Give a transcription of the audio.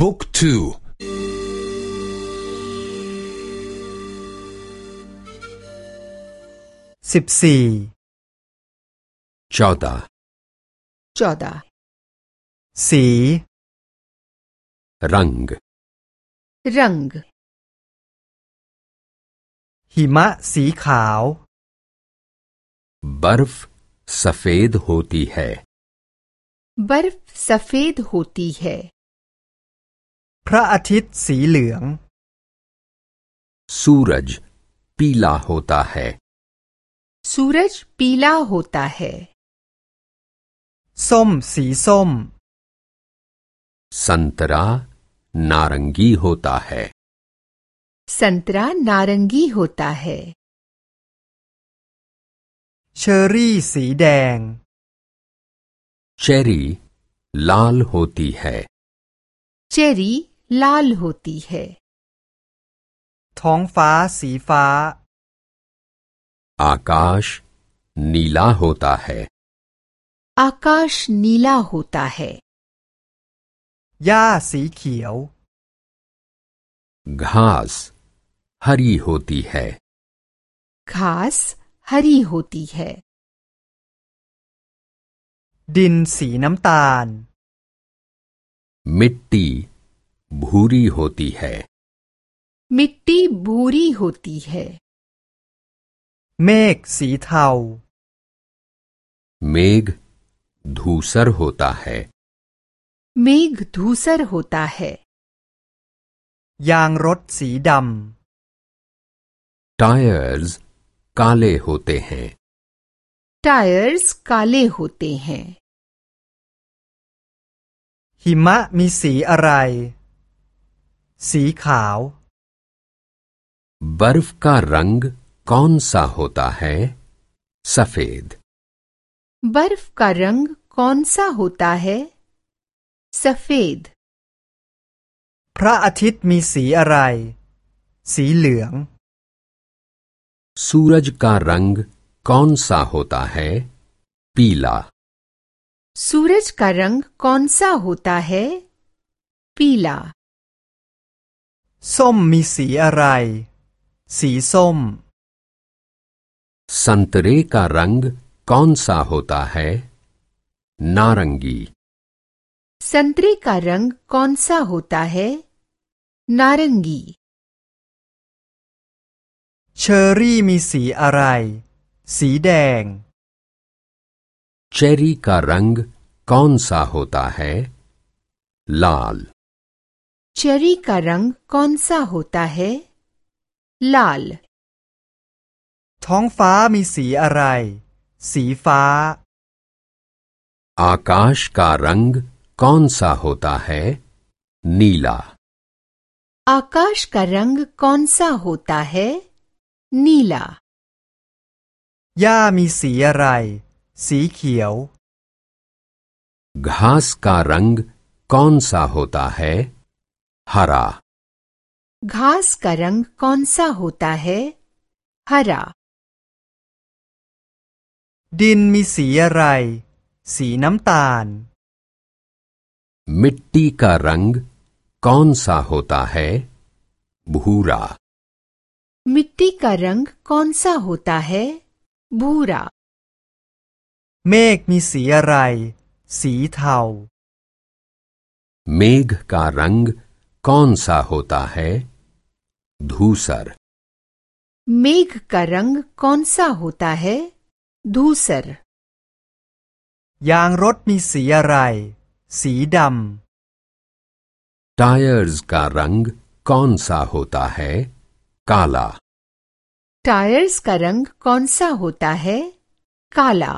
บุ๊กทูสิบสี่ จอดา चौदह สี รัง रंग หิมะสีขาว बर्फ सफेद होती है बर्फ सफेद होती है พระอาทิตย์สีเหลือง सूरज पीला होता है सूरज पीला होता है ส้มสีส้ม संतरा नारंगी होता है संतरा नारंगी होता है เชอร์รี่สีแดง चेरी लाल होती है चेरी लाल होती है ท้องฟ้าสีฟ้า आकाश नीला होता है आकाश नीला होता है หญ้าสีเขียว घास हरी होती है घास हरी होती है ดินสีน้ำตาล मिट्टी भूरी होती है। मिट्टी भूरी होती है। मेघ सीथाऊ मेघ धूसर होता है। मेघ धूसर होता है। यांग रोट सी डम टायर्स काले होते हैं। टायर्स काले होते हैं। हिमा मिसी अराय। สีอะไร สีขาว बर्फ का रंग कौन सा होता है सफेद बर्फ का रंग कौन सा होता है सफेद พระอาทิตย์มีสีอะไร สีเหลือง सूरज का रंग कौन सा होता है पीला सूरज का रंग कौन सा होता है पीला ส้มมีสีอะไร สีส้ม संतरे का रंग कौन सा होता है नारंगी संतरे का रंग कौन सा होता है नारंगी เชอร์รี่มีสีอะไร สีแดง चेरी का रंग कौन सा होता है लाल चेरी का रंग कौन सा होता है लाल ท้องฟ้ามีสีอะไร สีฟ้า आकाश का रंग कौन सा होता है नीला आकाश का रंग कौन सा होता है नीला หญ้ามีสีอะไร สีเขียว घास का रंग कौन सा होता है हरा घास का रंग कौन सा होता है हरा ดินมีสีอะไร สีน้ำตาล मिट्टी का रंग कौन सा होता है भूरा मिट्टी का रंग कौन सा होता है भूरा เมฆมีสีอะไร สีเทา मेघ का रंग कौन सा होता है धूसर मेघ का रंग कौन सा होता है धूसर ยางรถมีสีอะไร สีด टायर्स का रंग कौन सा होता है काला टायर्स का रंग कौन सा होता है काला